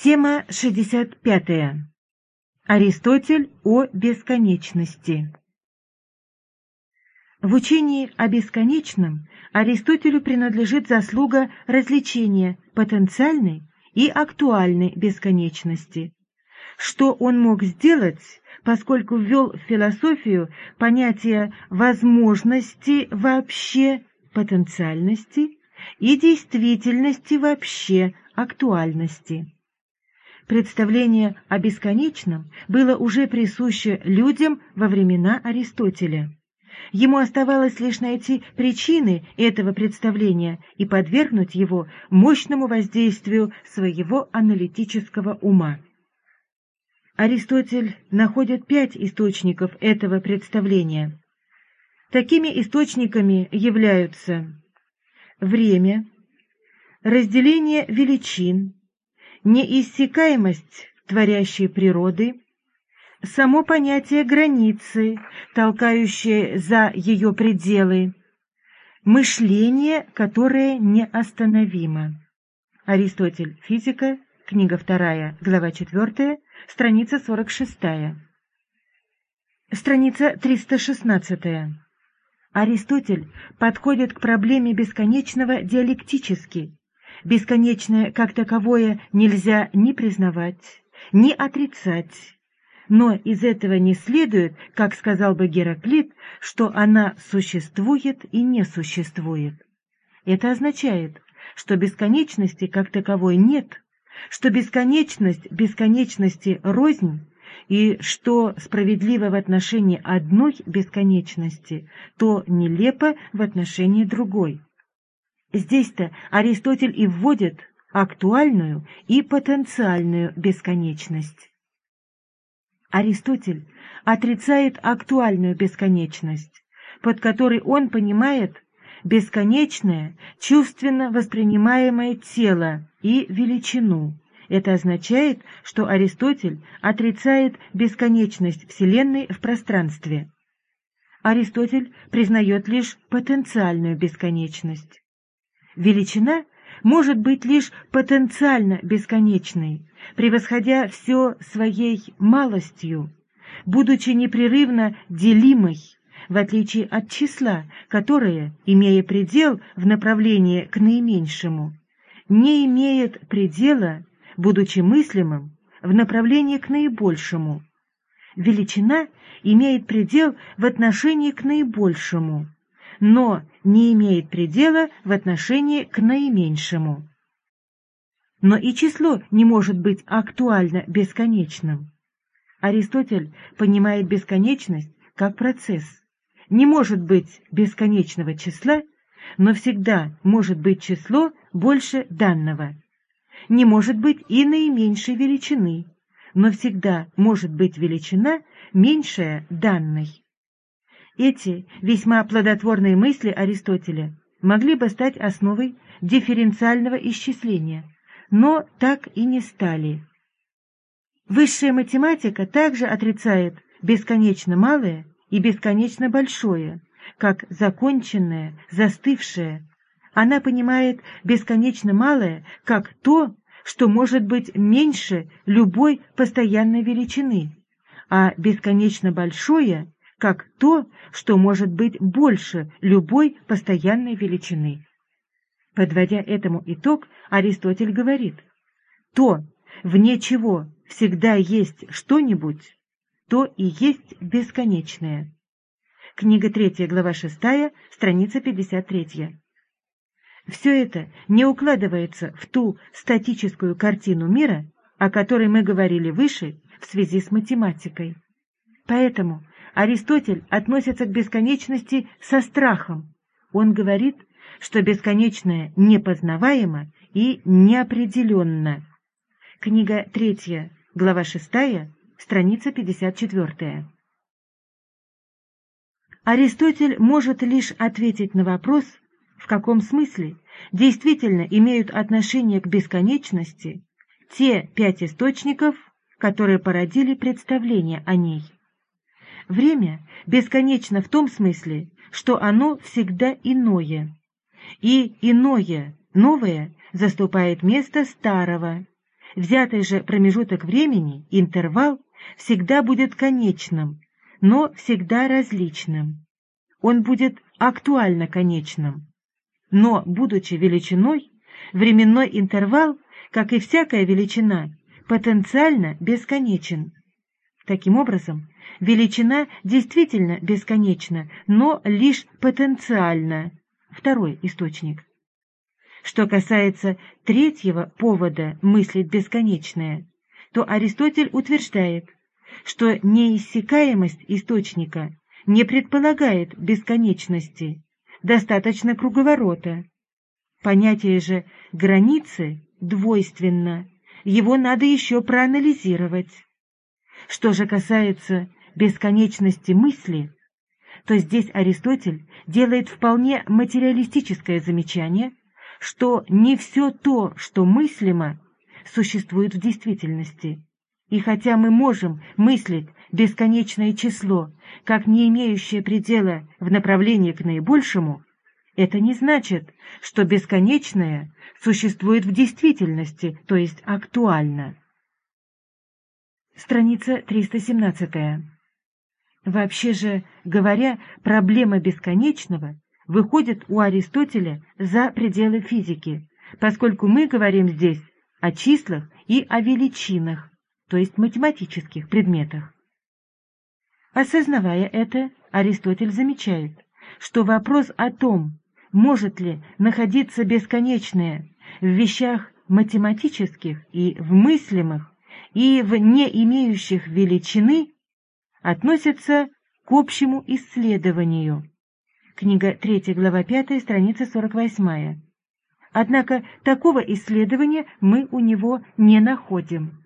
Тема 65. Аристотель о бесконечности. В учении о бесконечном Аристотелю принадлежит заслуга развлечения потенциальной и актуальной бесконечности. Что он мог сделать, поскольку ввел в философию понятие возможности вообще, потенциальности и действительности вообще, актуальности. Представление о бесконечном было уже присуще людям во времена Аристотеля. Ему оставалось лишь найти причины этого представления и подвергнуть его мощному воздействию своего аналитического ума. Аристотель находит пять источников этого представления. Такими источниками являются время, разделение величин, неиссякаемость творящей природы, само понятие границы, толкающее за ее пределы, мышление, которое неостановимо. Аристотель. Физика. Книга 2, глава 4, страница 46. Страница 316. Аристотель подходит к проблеме бесконечного диалектически, Бесконечное как таковое нельзя ни признавать, ни отрицать. Но из этого не следует, как сказал бы Гераклит, что она существует и не существует. Это означает, что бесконечности как таковой нет, что бесконечность бесконечности рознь, и что справедливо в отношении одной бесконечности, то нелепо в отношении другой. Здесь-то Аристотель и вводит актуальную и потенциальную бесконечность. Аристотель отрицает актуальную бесконечность, под которой он понимает бесконечное, чувственно воспринимаемое тело и величину. Это означает, что Аристотель отрицает бесконечность Вселенной в пространстве. Аристотель признает лишь потенциальную бесконечность. Величина может быть лишь потенциально бесконечной, превосходя все своей малостью, будучи непрерывно делимой, в отличие от числа, которое, имея предел в направлении к наименьшему, не имеет предела, будучи мыслимым, в направлении к наибольшему. Величина имеет предел в отношении к наибольшему, но не имеет предела в отношении к наименьшему. Но и число не может быть актуально бесконечным. Аристотель понимает бесконечность как процесс. Не может быть бесконечного числа, но всегда может быть число больше данного. Не может быть и наименьшей величины, но всегда может быть величина меньшая данной. Эти весьма плодотворные мысли Аристотеля могли бы стать основой дифференциального исчисления, но так и не стали. Высшая математика также отрицает бесконечно малое и бесконечно большое, как законченное, застывшее. Она понимает бесконечно малое как то, что может быть меньше любой постоянной величины, а бесконечно большое как то, что может быть больше любой постоянной величины. Подводя этому итог, Аристотель говорит, то, вне чего всегда есть что-нибудь, то и есть бесконечное. Книга 3, глава 6, страница 53. Все это не укладывается в ту статическую картину мира, о которой мы говорили выше в связи с математикой. Поэтому Аристотель относится к бесконечности со страхом. Он говорит, что бесконечное непознаваемо и неопределенно. Книга 3, глава 6, страница 54. Аристотель может лишь ответить на вопрос, в каком смысле действительно имеют отношение к бесконечности те пять источников, которые породили представление о ней. Время бесконечно в том смысле, что оно всегда иное. И иное, новое, заступает место старого. взятый же промежуток времени, интервал, всегда будет конечным, но всегда различным. Он будет актуально конечным. Но, будучи величиной, временной интервал, как и всякая величина, потенциально бесконечен. Таким образом, величина действительно бесконечна, но лишь потенциально. Второй источник. Что касается третьего повода мыслить бесконечное, то Аристотель утверждает, что неиссякаемость источника не предполагает бесконечности, достаточно круговорота. Понятие же границы двойственно, его надо еще проанализировать. Что же касается бесконечности мысли, то здесь Аристотель делает вполне материалистическое замечание, что не все то, что мыслимо, существует в действительности. И хотя мы можем мыслить бесконечное число, как не имеющее предела в направлении к наибольшему, это не значит, что бесконечное существует в действительности, то есть актуально. Страница 317. Вообще же, говоря, проблема бесконечного выходит у Аристотеля за пределы физики, поскольку мы говорим здесь о числах и о величинах, то есть математических предметах. Осознавая это, Аристотель замечает, что вопрос о том, может ли находиться бесконечное в вещах математических и в мыслимых, и в не имеющих величины, относится к общему исследованию. Книга 3, глава 5, страница 48. Однако такого исследования мы у него не находим.